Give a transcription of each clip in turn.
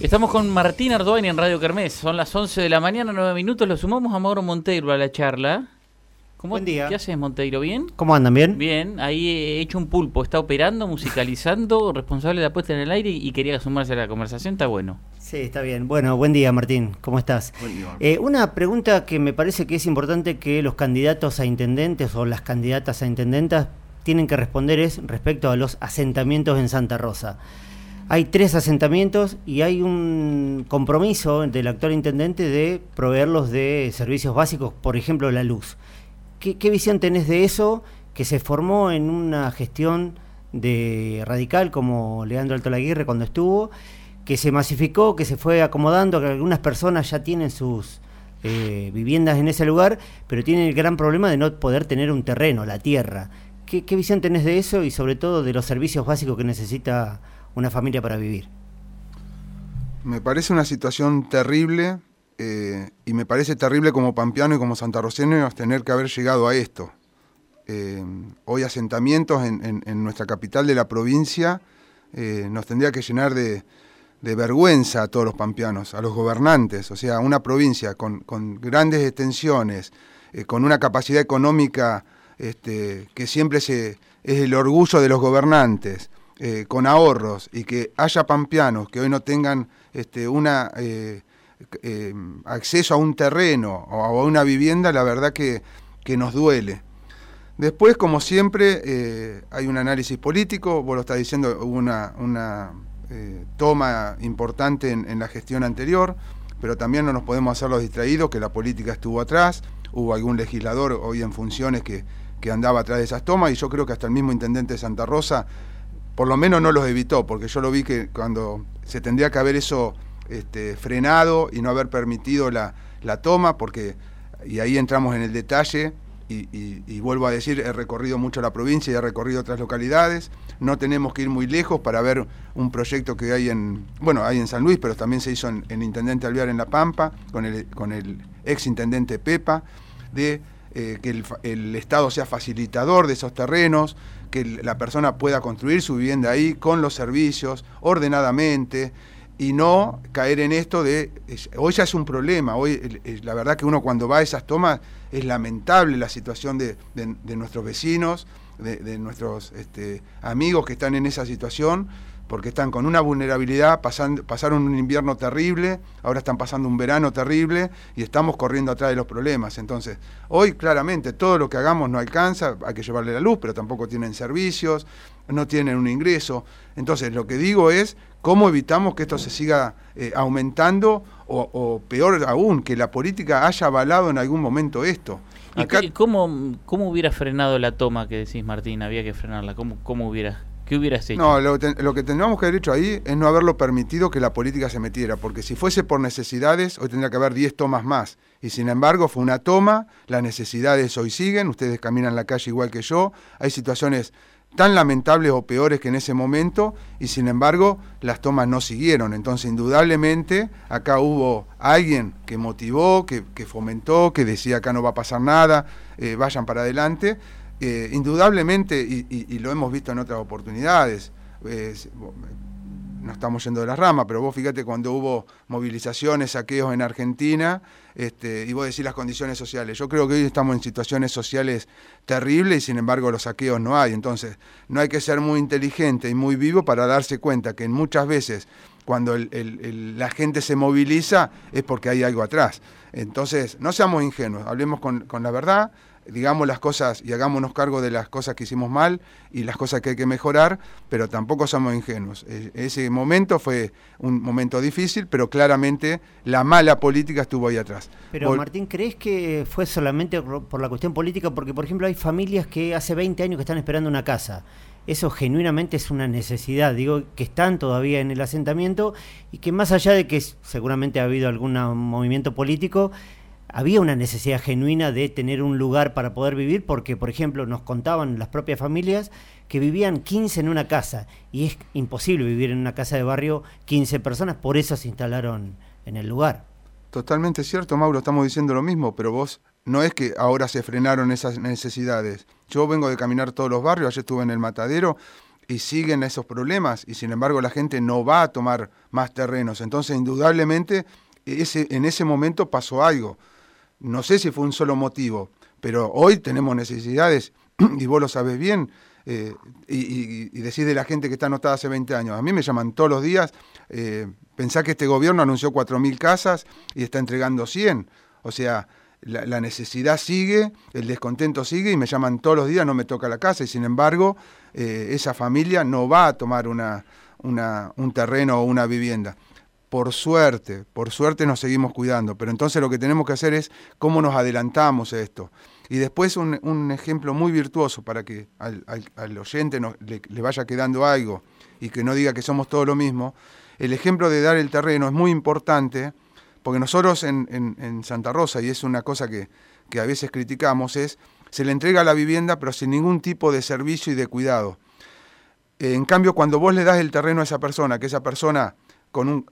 Estamos con Martín Ardoain en Radio Kermés. Son las 11 de la mañana, 9 minutos. Lo sumamos a Mauro Monteiro a la charla. ¿Cómo, Buen día. ¿Qué haces, Monteiro? ¿Bien? ¿Cómo andan? ¿Bien? Bien. Ahí he hecho un pulpo. Está operando, musicalizando, responsable de la puesta en el aire y quería sumarse a la conversación. Está bueno. Sí, está bien. Bueno, buen día, Martín. ¿Cómo estás? Buen día. Eh, una pregunta que me parece que es importante que los candidatos a intendentes o las candidatas a intendentas tienen que responder es respecto a los asentamientos en Santa Rosa. Hay tres asentamientos y hay un compromiso del actual intendente de proveerlos de servicios básicos, por ejemplo, la luz. ¿Qué, visión tenés de eso que se formó en una gestión de radical como Leandro Alto Laguirre cuando estuvo, que se masificó, que se fue acomodando, que algunas personas ya tienen sus eh, viviendas en ese lugar, pero tienen el gran problema de no poder tener un terreno, la tierra. ¿Qué, qué visión tenés de eso y sobre todo de los servicios básicos que necesita una familia para vivir? Me parece una situación terrible eh, y me parece terrible como pampeano y como santarroceños tener que haber llegado a esto. Eh, hoy asentamientos en, nuestra capital de la provincia eh, nos tendría que llenar de, vergüenza a todos los pampeanos, a los gobernantes. O sea, una provincia con, grandes extensiones, con una capacidad económica este, que siempre se, es el orgullo de los gobernantes, eh, con ahorros y que haya pampeanos que hoy no tengan este, eh, eh, acceso a un terreno o a una vivienda, la verdad que, que nos duele. Después, como siempre, hay un análisis político, vos lo estás diciendo, hubo una, una toma importante en, en la gestión anterior, pero también no nos podemos hacer los distraídos, que la política estuvo atrás, hubo algún legislador hoy en funciones que, que andaba atrás de esas tomas, y yo creo que hasta el mismo intendente de Santa Rosa, por lo menos no los evitó, porque yo lo vi que cuando se tendría que haber eso este, frenado y no haber permitido la, la toma, porque, y ahí entramos en el detalle, y, vuelvo a decir, he recorrido mucho la provincia y he recorrido otras localidades, no tenemos que ir muy lejos para ver un proyecto que hay en, bueno, hay en San Luis, pero también se hizo en, en Intendente Alvear en La Pampa, con el, con el ex Intendente Pepa, de eh, que el, Estado sea facilitador de esos terrenos, que la persona pueda construir su vivienda ahí con los servicios, ordenadamente, y no caer en esto de, hoy ya es un problema, hoy la verdad que uno cuando va a esas tomas es lamentable la situación de, de- nuestros vecinos, de, de nuestros este, amigos que están en esa situación, porque están con una vulnerabilidad, pasan- pasaron un invierno terrible, ahora están pasando un verano terrible y estamos corriendo atrás de los problemas. Entonces, hoy claramente todo lo que hagamos no alcanza, hay que llevarle la luz, pero tampoco tienen servicios, no tienen un ingreso. Entonces, lo que digo es cómo evitamos que esto se siga eh, aumentando o, o peor aún, que la política haya avalado en algún momento esto. ¿Y Acá- cómo, ¿Cómo hubiera frenado la toma que decís, Martín? Había que frenarla. ¿Cómo, cómo hubiera, ¿Qué? No, lo que tendríamos que haber hecho ahí es no haberlo permitido que la política se metiera, porque si fuese por necesidades, hoy tendría que haber 10 tomas más. Y sin embargo, fue una toma, las necesidades hoy siguen, ustedes caminan la calle igual que yo, hay situaciones tan lamentables o peores que en ese momento, y sin embargo, las tomas no siguieron. Entonces, indudablemente, acá hubo alguien que motivó, que, que fomentó, que decía acá no va a pasar nada, eh, vayan para adelante. Eh, indudablemente, y, lo hemos visto en otras oportunidades, no estamos yendo de la rama, pero vos fíjate cuando hubo movilizaciones, saqueos en Argentina, este, y vos decís las condiciones sociales. Yo creo que hoy estamos en situaciones sociales terribles y sin embargo los saqueos no hay. Entonces, no hay que ser muy inteligente y muy vivo para darse cuenta que muchas veces cuando la gente se moviliza es porque hay algo atrás. Entonces, no seamos ingenuos, hablemos con la verdad, digamos las cosas y hagámonos cargo de las cosas que hicimos mal y las cosas que hay que mejorar, pero tampoco somos ingenuos. E- Ese momento fue un momento difícil, pero claramente la mala política estuvo ahí atrás. Pero Vol- Martín, ¿crees que fue solamente por la cuestión política? Porque, por ejemplo, hay familias que hace 20 años que están esperando una casa. Eso genuinamente es una necesidad, digo, que están todavía en el asentamiento y que más allá de que seguramente ha habido algún movimiento político, había una necesidad genuina de tener un lugar para poder vivir, porque, por ejemplo, nos contaban las propias familias que vivían 15 en una casa y es imposible vivir en una casa de barrio 15 personas, por eso se instalaron en el lugar. Totalmente cierto, Mauro, estamos diciendo lo mismo, pero vos no es que ahora se frenaron esas necesidades. Yo vengo de caminar todos los barrios, ayer estuve en el matadero y siguen esos problemas y sin embargo la gente no va a tomar más terrenos. Entonces, indudablemente, ese, en ese momento pasó algo. No sé si fue un solo motivo, pero hoy tenemos necesidades, y vos lo sabes bien, eh, y, y, decís de la gente que está anotada hace 20 años. A mí me llaman todos los días, eh, pensá que este gobierno anunció 4.000 casas y está entregando 100. O sea, la, necesidad sigue, el descontento sigue y me llaman todos los días, no me toca la casa y sin embargo eh, esa familia no va a tomar una, un terreno o una vivienda. Por suerte, por suerte nos seguimos cuidando, pero entonces lo que tenemos que hacer es cómo nos adelantamos a esto. Y después un, ejemplo muy virtuoso para que al, oyente le vaya quedando algo y que no diga que somos todo lo mismo. El ejemplo de dar el terreno es muy importante porque nosotros en, Santa Rosa, y es una cosa que, a veces criticamos, es se le entrega la vivienda pero sin ningún tipo de servicio y de cuidado. En cambio, cuando vos le das el terreno a esa persona, que esa persona con un,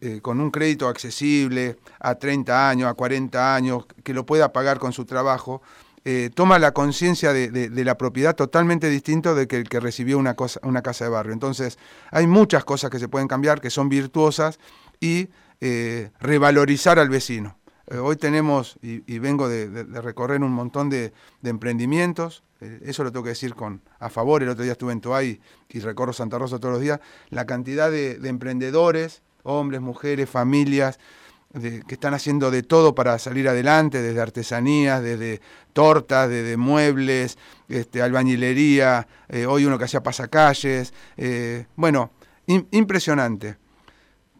eh, con un crédito accesible a 30 años, a 40 años, que lo pueda pagar con su trabajo, eh, toma la conciencia de, la propiedad totalmente distinto de que el que recibió una, cosa, una casa de barrio. Entonces, hay muchas cosas que se pueden cambiar, que son virtuosas y eh, revalorizar al vecino. Eh, hoy tenemos, y, vengo de, recorrer un montón de, emprendimientos, eh, eso lo tengo que decir con a favor, el otro día estuve en Toay y recorro Santa Rosa todos los días, la cantidad de, emprendedores, hombres, mujeres, familias, que están haciendo de todo para salir adelante, desde artesanías, desde tortas, desde muebles, este, albañilería, hoy uno que hacía pasacalles, bueno, impresionante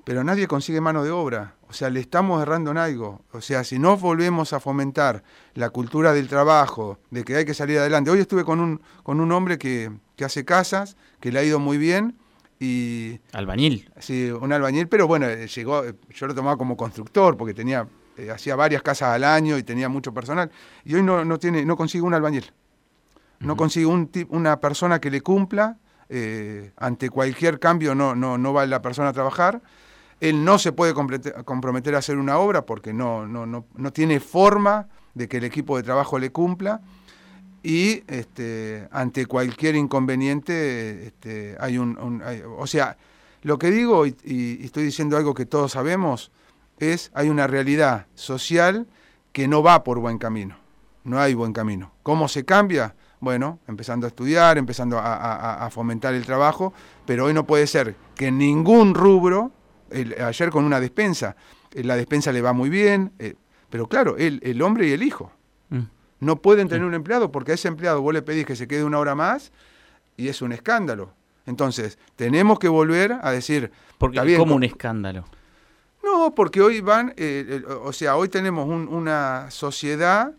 pero nadie consigue mano de obra. O sea, le estamos errando en algo. O sea, si no volvemos a fomentar la cultura del trabajo, de que hay que salir adelante. Hoy estuve con un, con un hombre que, hace casas, que le ha ido muy bien. Y, albañil. Sí, un albañil, pero bueno, eh, llegó, eh, yo lo tomaba como constructor, porque tenía, eh, hacía varias casas al año y tenía mucho personal. Y hoy no, no, tiene, no consigue un albañil. No consigue un, una persona que le cumpla. ante cualquier cambio no, no, no va la persona a trabajar él no se puede comprometer a hacer una obra porque no, no, no, no tiene forma de que el equipo de trabajo le cumpla y este, ante cualquier inconveniente este, hay un... o sea, lo que digo, y, estoy diciendo algo que todos sabemos, es hay una realidad social que no va por buen camino. No hay buen camino. ¿Cómo se cambia? Bueno, empezando a estudiar, empezando a, fomentar el trabajo, pero hoy no puede ser que ningún rubro ayer con una despensa, eh, la despensa le va muy bien, eh, pero claro, el, el hombre y el hijo. Mm. No pueden tener un empleado porque a ese empleado vos le pedís que se quede una hora más y es un escándalo. Entonces, tenemos que volver a decir... Porque bien, como un escándalo. No, porque hoy van, eh, o sea, hoy tenemos una sociedad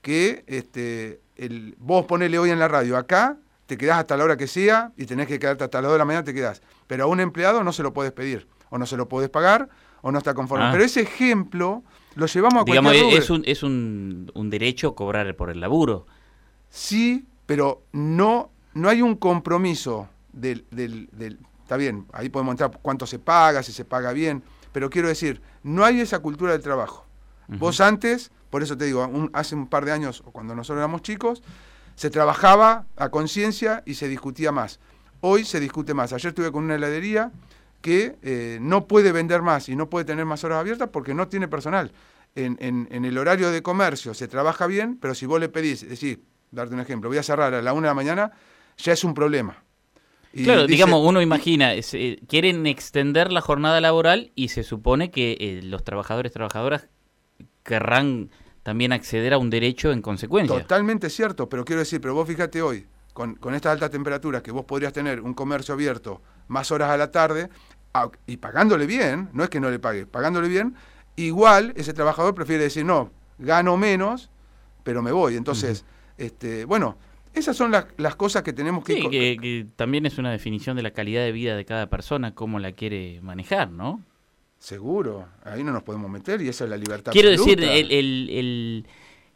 que este, el, vos ponele hoy en la radio, acá te quedás hasta la hora que sea y tenés que quedarte hasta las 2 de la mañana, te quedás. Pero a un empleado no se lo puedes pedir o no se lo podés pagar o no está conforme. Ah. Pero ese ejemplo lo llevamos a Digamos, es, un, es un, un, derecho cobrar por el laburo. Sí, pero no, no hay un compromiso del, del, del, Está bien, ahí podemos entrar cuánto se paga, si se paga bien, pero quiero decir, no hay esa cultura del trabajo. Vos antes, por eso te digo, hace un par de años, o cuando nosotros éramos chicos, se trabajaba a conciencia y se discutía más. Hoy se discute más. Ayer estuve con una heladería que eh, no puede vender más y no puede tener más horas abiertas porque no tiene personal. En, en, el horario de comercio se trabaja bien, pero si vos le pedís, decir, darte un ejemplo, voy a cerrar a la una de la mañana, ya es un problema. claro, digamos, uno imagina, eh, quieren extender la jornada laboral y se supone que eh, los trabajadores, trabajadoras querrán también acceder a un derecho en consecuencia. Totalmente cierto, pero quiero decir, pero vos fíjate hoy, con, con estas altas temperaturas, que vos podrías tener un comercio abierto más horas a la tarde, y pagándole bien, no es que no le pague, pagándole bien, igual ese trabajador prefiere decir, no, gano menos, pero me voy. Entonces, este, bueno, esas son las, las cosas que tenemos que... Sí, que, también es una definición de la calidad de vida de cada persona, cómo la quiere manejar, ¿no? Seguro, ahí no nos podemos meter y esa es la libertad. Quiero decir, el, el,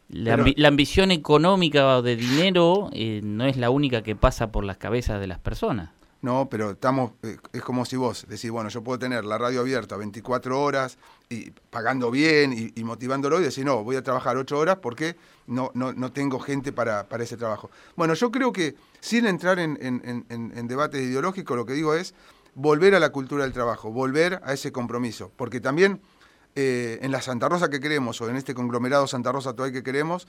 la, ambición económica o de dinero eh, no es la única que pasa por las cabezas de las personas. ¿No? Pero estamos, eh, es como si vos decís, bueno, yo puedo tener la radio abierta 24 horas y pagando bien y, motivándolo y decir, no, voy a trabajar 8 horas porque no, no, no tengo gente para, para, ese trabajo. Bueno, yo creo que sin entrar en, en, en, debates ideológicos, lo que digo es volver a la cultura del trabajo, volver a ese compromiso, porque también... Eh, en la Santa Rosa que queremos o en este conglomerado Santa Rosa todavía que queremos,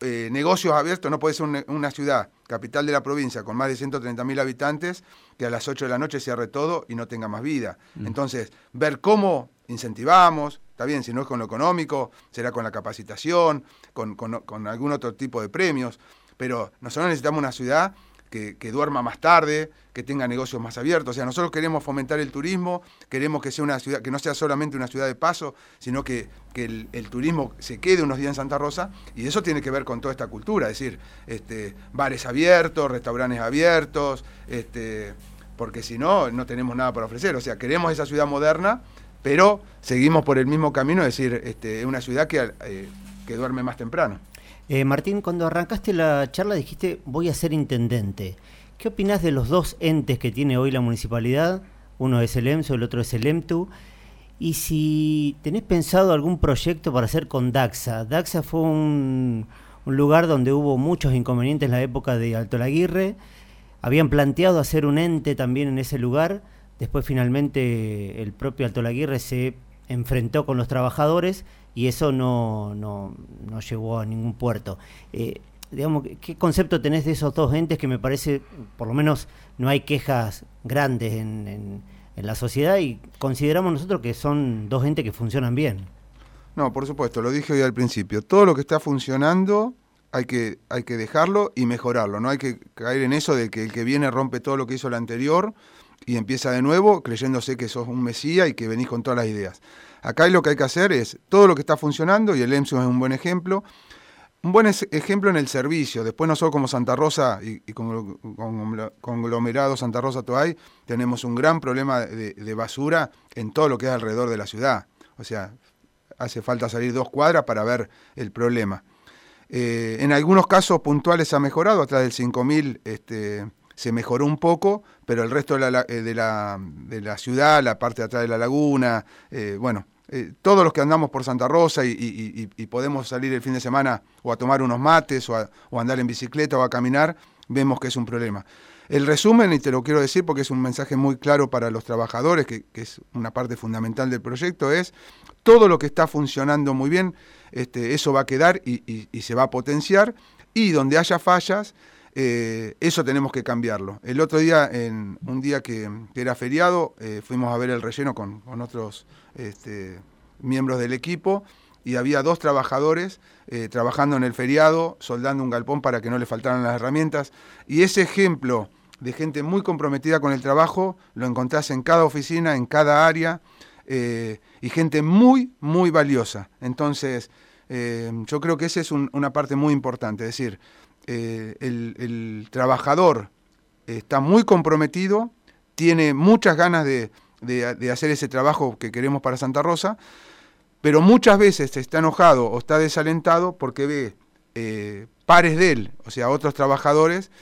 eh, negocios abiertos, no puede ser una, ciudad, capital de la provincia, con más de 130.000 habitantes, que a las 8 de la noche cierre todo y no tenga más vida. Mm. Entonces, ver cómo incentivamos, está bien, si no es con lo económico, será con la capacitación, con, con algún otro tipo de premios, pero nosotros necesitamos una ciudad que, duerma más tarde, que tenga negocios más abiertos. O sea, nosotros queremos fomentar el turismo, queremos que sea una ciudad, que no sea solamente una ciudad de paso, sino que, el, turismo se quede unos días en Santa Rosa, y eso tiene que ver con toda esta cultura, es decir, este, bares abiertos, restaurantes abiertos, este, porque si no, no tenemos nada para ofrecer. O sea, queremos esa ciudad moderna, pero seguimos por el mismo camino, es decir, este, una ciudad que, eh, que duerme más temprano. Eh, Martín, cuando arrancaste la charla dijiste voy a ser intendente. ¿Qué opinás de los dos entes que tiene hoy la municipalidad? Uno es el EMSO, el otro es el EMTU. Y si tenés pensado algún proyecto para hacer con DAXA. DAXA fue un, lugar donde hubo muchos inconvenientes en la época de Alto Laguirre. Habían planteado hacer un ente también en ese lugar. Después finalmente el propio Alto Laguirre se enfrentó con los trabajadores y eso no, no, no llegó a ningún puerto. Eh, digamos, ¿qué concepto tenés de esos dos entes que me parece, por lo menos, no hay quejas grandes en, en, la sociedad y consideramos nosotros que son dos entes que funcionan bien? No, por supuesto, lo dije hoy al principio. Todo lo que está funcionando hay que, hay que dejarlo y mejorarlo. No hay que caer en eso de que el que viene rompe todo lo que hizo el anterior y empieza de nuevo creyéndose que sos un mesía y que venís con todas las ideas. Acá lo que hay que hacer es todo lo que está funcionando, y el EMSU es un buen ejemplo, un buen ejemplo en el servicio. Después nosotros como Santa Rosa y, con, conglomerado Santa Rosa Toay tenemos un gran problema de, basura en todo lo que es alrededor de la ciudad. O sea, hace falta salir dos cuadras para ver el problema. Eh, en algunos casos puntuales ha mejorado, atrás del 5000 este, se mejoró un poco, pero el resto de la, eh, de la, de la ciudad, la parte de atrás de la laguna, eh, bueno, eh, todos los que andamos por Santa Rosa y, podemos salir el fin de semana o a tomar unos mates o a, andar en bicicleta o a caminar, vemos que es un problema. El resumen, y te lo quiero decir porque es un mensaje muy claro para los trabajadores, que, es una parte fundamental del proyecto, es todo lo que está funcionando muy bien, este, eso va a quedar y, se va a potenciar, y donde haya fallas, eh, eso tenemos que cambiarlo. El otro día, en un día que, era feriado, eh, fuimos a ver el relleno con, otros este, miembros del equipo y había dos trabajadores eh, trabajando en el feriado, soldando un galpón para que no le faltaran las herramientas. Y ese ejemplo de gente muy comprometida con el trabajo lo encontrás en cada oficina, en cada área, y gente muy, muy valiosa. Entonces, yo creo que esa es una parte muy importante, es decir, eh, el, trabajador está muy comprometido, tiene muchas ganas de, hacer ese trabajo que queremos para Santa Rosa, pero muchas veces está enojado o está desalentado porque ve eh, pares de él, o sea, otros trabajadores,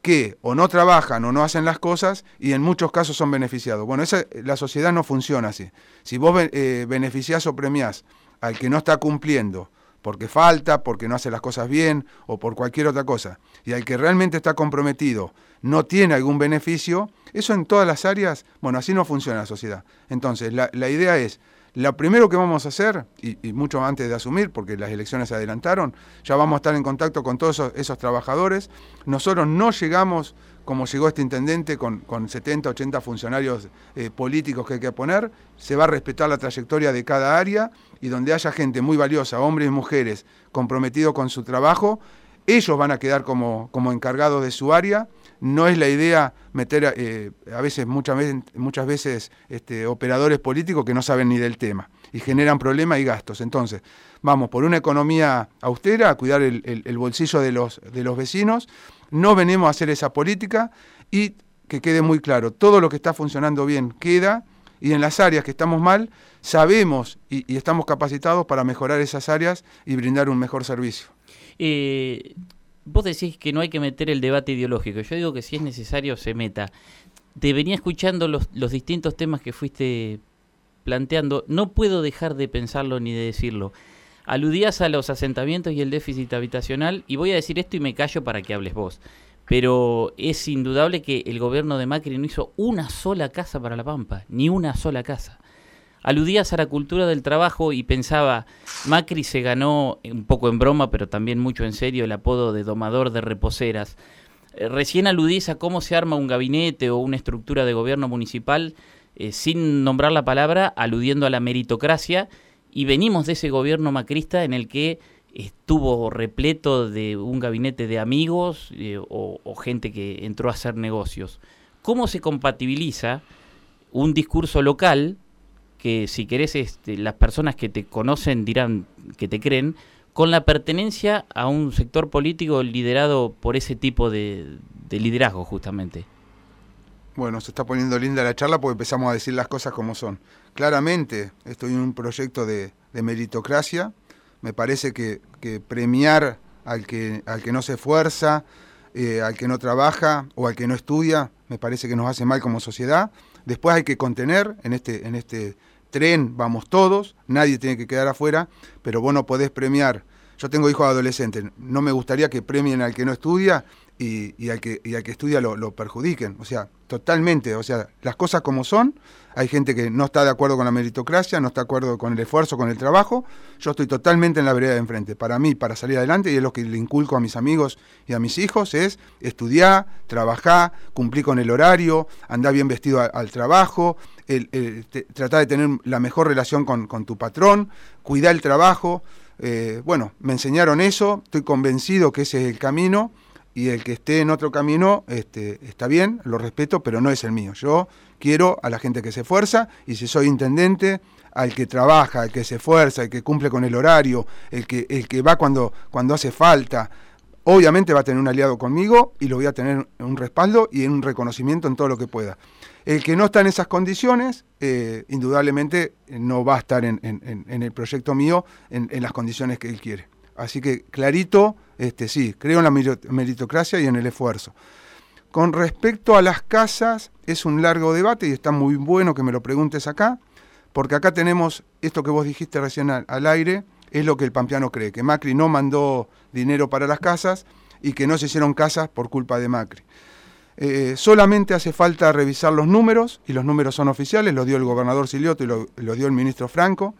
que o no trabajan o no hacen las cosas y en muchos casos son beneficiados. Bueno, esa, la sociedad no funciona así. Si vos eh, beneficiás o premiás al que no está cumpliendo, porque falta, porque no hace las cosas bien o por cualquier otra cosa, y al que realmente está comprometido no tiene algún beneficio, eso en todas las áreas, bueno, así no funciona la sociedad. Entonces, la, idea es, lo primero que vamos a hacer, y, mucho antes de asumir, porque las elecciones se adelantaron, ya vamos a estar en contacto con todos esos, trabajadores. Nosotros no llegamos, como llegó este intendente, con, con 70, 80 funcionarios eh, políticos que hay que poner. Se va a respetar la trayectoria de cada área y donde haya gente muy valiosa, hombres y mujeres, comprometidos con su trabajo, ellos van a quedar como, como encargados de su área. No es la idea meter eh, a veces, muchas veces, muchas veces este, operadores políticos que no saben ni del tema y generan problemas y gastos. Entonces, vamos por una economía austera, a cuidar el, bolsillo de los, de los vecinos. No venimos a hacer esa política y que quede muy claro, todo lo que está funcionando bien queda y en las áreas que estamos mal, sabemos y, estamos capacitados para mejorar esas áreas y brindar un mejor servicio. Eh, vos decís que no hay que meter el debate ideológico. Yo digo que si es necesario se meta. te venía escuchando los, los distintos temas que fuiste planteando, no puedo dejar de pensarlo ni de decirlo. Aludías a los asentamientos y el déficit habitacional, y voy a decir esto y me callo para que hables vos. Pero es indudable que el gobierno de Macri no hizo una sola casa para La Pampa, ni una sola casa. Aludías a la cultura del trabajo y pensaba, Macri se ganó, un poco en broma, pero también mucho en serio, el apodo de domador de reposeras. Eh, recién aludís a cómo se arma un gabinete o una estructura de gobierno municipal eh, sin nombrar la palabra, aludiendo a la meritocracia, y venimos de ese gobierno macrista en el que estuvo repleto de un gabinete de amigos eh, o, gente que entró a hacer negocios. ¿Cómo se compatibiliza un discurso local, que si querés este, las personas que te conocen dirán que te creen, con la pertenencia a un sector político liderado por ese tipo de liderazgo justamente? Bueno, se está poniendo linda la charla porque empezamos a decir las cosas como son. Claramente estoy en un proyecto de, meritocracia. Me parece que, premiar al que, al que no se esfuerza, eh, al que no trabaja o al que no estudia, me parece que nos hace mal como sociedad. Después hay que contener, en este, en este tren vamos todos, nadie tiene que quedar afuera, pero vos no podés premiar. Yo tengo hijos adolescentes, no me gustaría que premien al que no estudia y, al, que, y al que estudia lo, perjudiquen. O sea, totalmente. O sea, las cosas como son. Hay gente que no está de acuerdo con la meritocracia, no está de acuerdo con el esfuerzo, con el trabajo. Yo estoy totalmente en la vereda de enfrente. Para mí, para salir adelante, y es lo que le inculco a mis amigos y a mis hijos, es estudiar, trabajar, cumplir con el horario, andar bien vestido al, trabajo, tratar de tener la mejor relación con, con tu patrón, cuidar el trabajo. Eh, bueno, me enseñaron eso, estoy convencido que ese es el camino y el que esté en otro camino este, está bien, lo respeto, pero no es el mío. Yo quiero a la gente que se esfuerza y si soy intendente, al que trabaja, al que se esfuerza, el que cumple con el horario, el que, el que va cuando, cuando hace falta, obviamente va a tener un aliado conmigo y lo voy a tener en un respaldo y en un reconocimiento en todo lo que pueda. El que no está en esas condiciones, eh, indudablemente no va a estar en, en el proyecto mío en, las condiciones que él quiere. Así que clarito, este, sí, creo en la meritocracia y en el esfuerzo. Con respecto a las casas, es un largo debate y está muy bueno que me lo preguntes acá, porque acá tenemos esto que vos dijiste recién al, aire, es lo que el pampeano cree, que Macri no mandó dinero para las casas y que no se hicieron casas por culpa de Macri. Eh, solamente hace falta revisar los números, y los números son oficiales, los dio el gobernador Silioto y lo, lo dio el ministro Franco.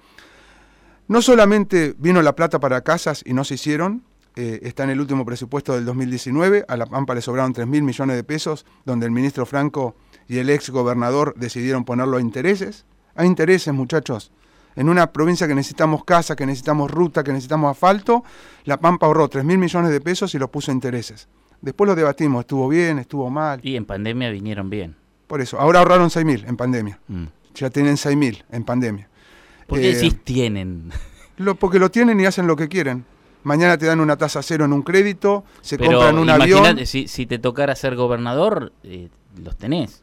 No solamente vino la plata para casas y no se hicieron, eh, está en el último presupuesto del 2019, a La Pampa le sobraron 3 mil millones de pesos, donde el ministro Franco y el ex gobernador decidieron ponerlo a intereses. A intereses, muchachos. En una provincia que necesitamos casa, que necesitamos ruta, que necesitamos asfalto, La Pampa ahorró 3 mil millones de pesos y los puso a intereses. Después lo debatimos, estuvo bien, estuvo mal. Y en pandemia vinieron bien. Por eso, ahora ahorraron 6 mil en pandemia. Mm. Ya tienen 6 mil en pandemia. ¿Por qué eh, decís tienen? Lo, porque lo tienen y hacen lo que quieren. Mañana te dan una tasa cero en un crédito, se compran un avión. Si, si te tocara ser gobernador, eh, los tenés.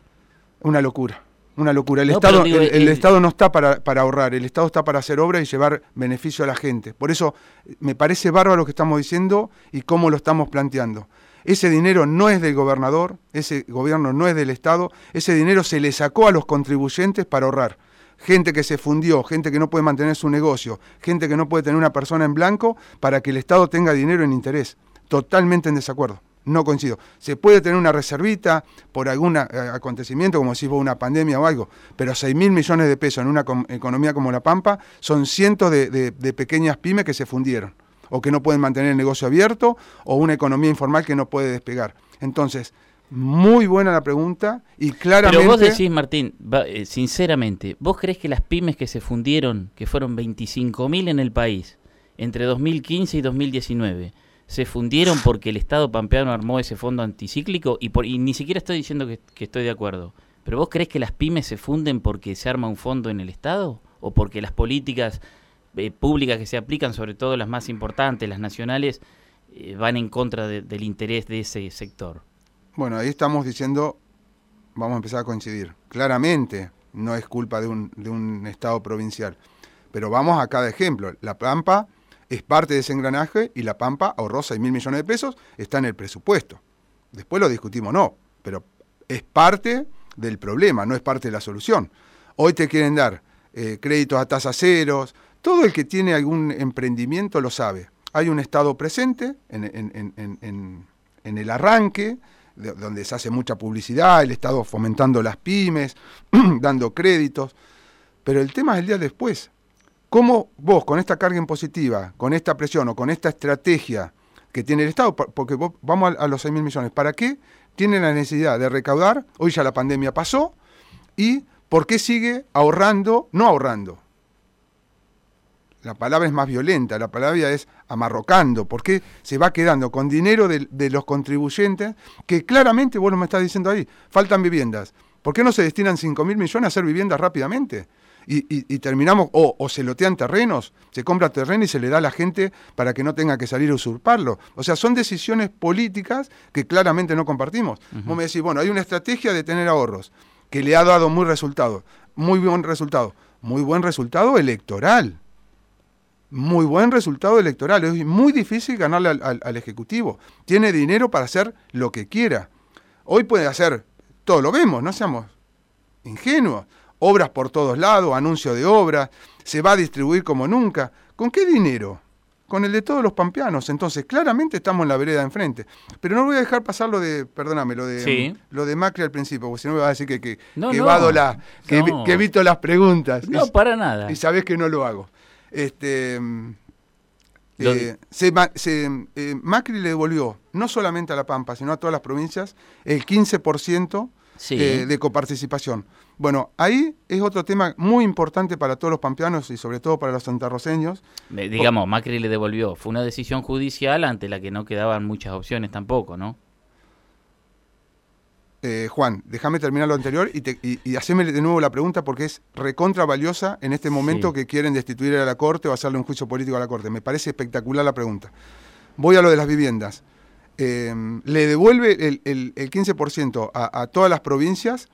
Una locura, una locura. El, Estado, el, eh, Estado no está para, para, ahorrar, el Estado está para hacer obra y llevar beneficio a la gente. Por eso me parece bárbaro lo que estamos diciendo y cómo lo estamos planteando. Ese dinero no es del gobernador, ese gobierno no es del Estado, ese dinero se le sacó a los contribuyentes para ahorrar gente que se fundió, gente que no puede mantener su negocio, gente que no puede tener una persona en blanco para que el Estado tenga dinero en interés. Totalmente en desacuerdo. No coincido. Se puede tener una reservita por algún acontecimiento, como si fuera una pandemia o algo, pero 6 mil millones de pesos en una economía como La Pampa son cientos de, de pequeñas pymes que se fundieron o que no pueden mantener el negocio abierto o una economía informal que no puede despegar. Entonces, muy buena la pregunta y claramente... Pero vos decís, Martín, eh, sinceramente, ¿vos crees que las pymes que se fundieron, que fueron 25.000 en el país, entre 2015 y 2019, se fundieron porque el Estado pampeano armó ese fondo anticíclico? Y, por, y ni siquiera estoy diciendo que, estoy de acuerdo. ¿Pero vos crees que las pymes se funden porque se arma un fondo en el Estado? ¿O porque las políticas eh, públicas que se aplican, sobre todo las más importantes, las nacionales, eh, van en contra del interés de ese sector? Bueno, ahí estamos diciendo, vamos a empezar a coincidir. Claramente no es culpa de un, de un Estado provincial. Pero vamos a cada ejemplo. La Pampa es parte de ese engranaje y la Pampa ahorró 6 mil millones de pesos, está en el presupuesto. Después lo discutimos, no, pero es parte del problema, no es parte de la solución. Hoy te quieren dar eh, créditos a tasas ceros, todo el que tiene algún emprendimiento lo sabe. Hay un Estado presente en, el arranque, donde se hace mucha publicidad, el Estado fomentando las pymes, dando créditos, pero el tema es el día después. ¿Cómo vos, con esta carga impositiva, con esta presión o con esta estrategia que tiene el Estado, porque vamos a, los 6 mil millones, ¿para qué tiene la necesidad de recaudar? Hoy ya la pandemia pasó, y ¿por qué sigue ahorrando, no ahorrando? La palabra es más violenta, la palabra es amarrocando, porque se va quedando con dinero de, de los contribuyentes, que claramente, vos lo me estás diciendo ahí, faltan viviendas. ¿Por qué no se destinan 5 mil millones a hacer viviendas rápidamente? y, terminamos, o, se lotean terrenos, se compra terreno y se le da a la gente para que no tenga que salir a usurparlo. O sea, son decisiones políticas que claramente no compartimos. Vos me decís, bueno, hay una estrategia de tener ahorros que le ha dado muy resultado, muy buen resultado, muy buen resultado electoral. Muy buen resultado electoral. Es muy difícil ganarle al, al Ejecutivo. Tiene dinero para hacer lo que quiera. Hoy puede hacer, todo lo vemos, no seamos ingenuos obras por todos lados, anuncio de obras, se va a distribuir como nunca. ¿Con qué dinero? Con el de todos los pampeanos. Entonces, claramente estamos en la vereda enfrente. Pero no voy a dejar pasar lo de, perdóname, lo de, lo de Macri al principio, porque si no me va a decir que, que, que la, que, evito las preguntas. No, para nada. Y sabés que no lo hago. Este, eh, se, eh, Macri le devolvió, no solamente a La Pampa, sino a todas las provincias, el 15% eh, de coparticipación. Bueno, ahí es otro tema muy importante para todos los pampeanos y sobre todo para los santarroceños. digamos, Macri le devolvió. Fue una decisión judicial ante la que no quedaban muchas opciones tampoco, ¿no? Eh, Juan, déjame terminar lo anterior y, te, haceme de nuevo la pregunta porque es recontra valiosa en este momento que quieren destituir a la Corte o hacerle un juicio político a la Corte. Me parece espectacular la pregunta. Voy a lo de las viviendas. Eh, le devuelve el, el, 15% a, a todas las provincias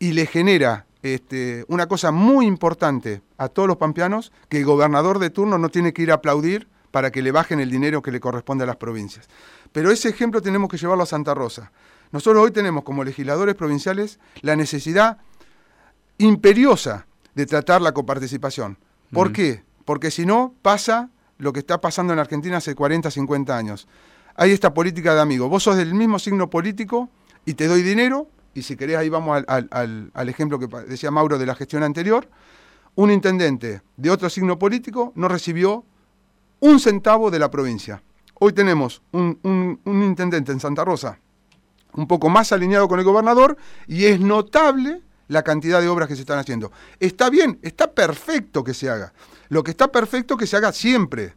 y le genera este, una cosa muy importante a todos los pampeanos, que el gobernador de turno no tiene que ir a aplaudir para que le bajen el dinero que le corresponde a las provincias. Pero ese ejemplo tenemos que llevarlo a Santa Rosa. Nosotros hoy tenemos como legisladores provinciales la necesidad imperiosa de tratar la coparticipación. ¿Por qué? Porque si no pasa lo que está pasando en Argentina hace 40, 50 años. Hay esta política de amigo. Vos sos del mismo signo político y te doy dinero, y si querés ahí vamos al, ejemplo que decía Mauro de la gestión anterior, un intendente de otro signo político no recibió un centavo de la provincia. Hoy tenemos un, un, intendente en Santa Rosa un poco más alineado con el gobernador y es notable la cantidad de obras que se están haciendo. Está bien, está perfecto que se haga. Lo que está perfecto que se haga siempre.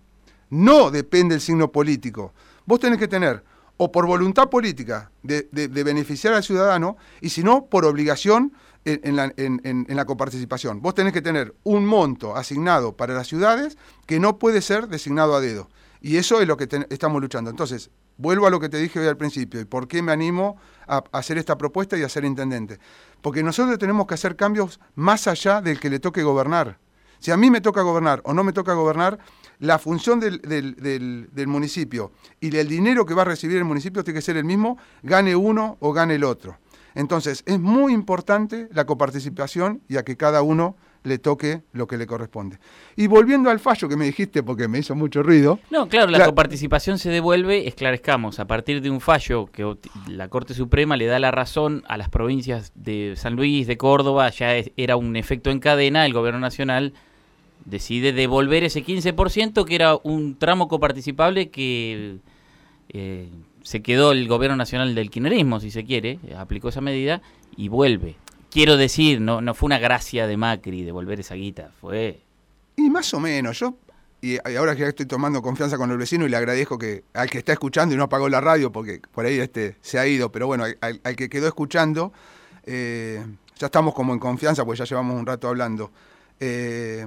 No depende del signo político. Vos tenés que tener o por voluntad política de, beneficiar al ciudadano, y si no, por obligación en, la, coparticipación. Vos tenés que tener un monto asignado para las ciudades que no puede ser designado a dedo. Y eso es lo que estamos luchando. Entonces, vuelvo a lo que te dije hoy al principio, y por qué me animo a, hacer esta propuesta y a ser intendente. Porque nosotros tenemos que hacer cambios más allá del que le toque gobernar. Si a mí me toca gobernar o no me toca gobernar, la función del, del, municipio y el dinero que va a recibir el municipio tiene que ser el mismo, gane uno o gane el otro. Entonces, es muy importante la coparticipación y a que cada uno le toque lo que le corresponde. Y volviendo al fallo que me dijiste, porque me hizo mucho ruido. No, claro, la, coparticipación se devuelve, esclarezcamos, a partir de un fallo que la Corte Suprema le da la razón a las provincias de San Luis, de Córdoba, ya era un efecto en cadena, el gobierno nacional decide devolver ese 15% que era un tramo coparticipable que eh, se quedó el gobierno nacional del kirchnerismo, si se quiere, aplicó esa medida y vuelve. Quiero decir, no, no fue una gracia de Macri devolver esa guita, fue... Y más o menos, yo y ahora que estoy tomando confianza con el vecino y le agradezco que al que está escuchando y no apagó la radio porque por ahí este se ha ido, pero bueno, al, que quedó escuchando, eh, ya estamos como en confianza porque ya llevamos un rato hablando. Eh,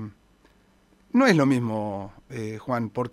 no es lo mismo, eh, Juan, porque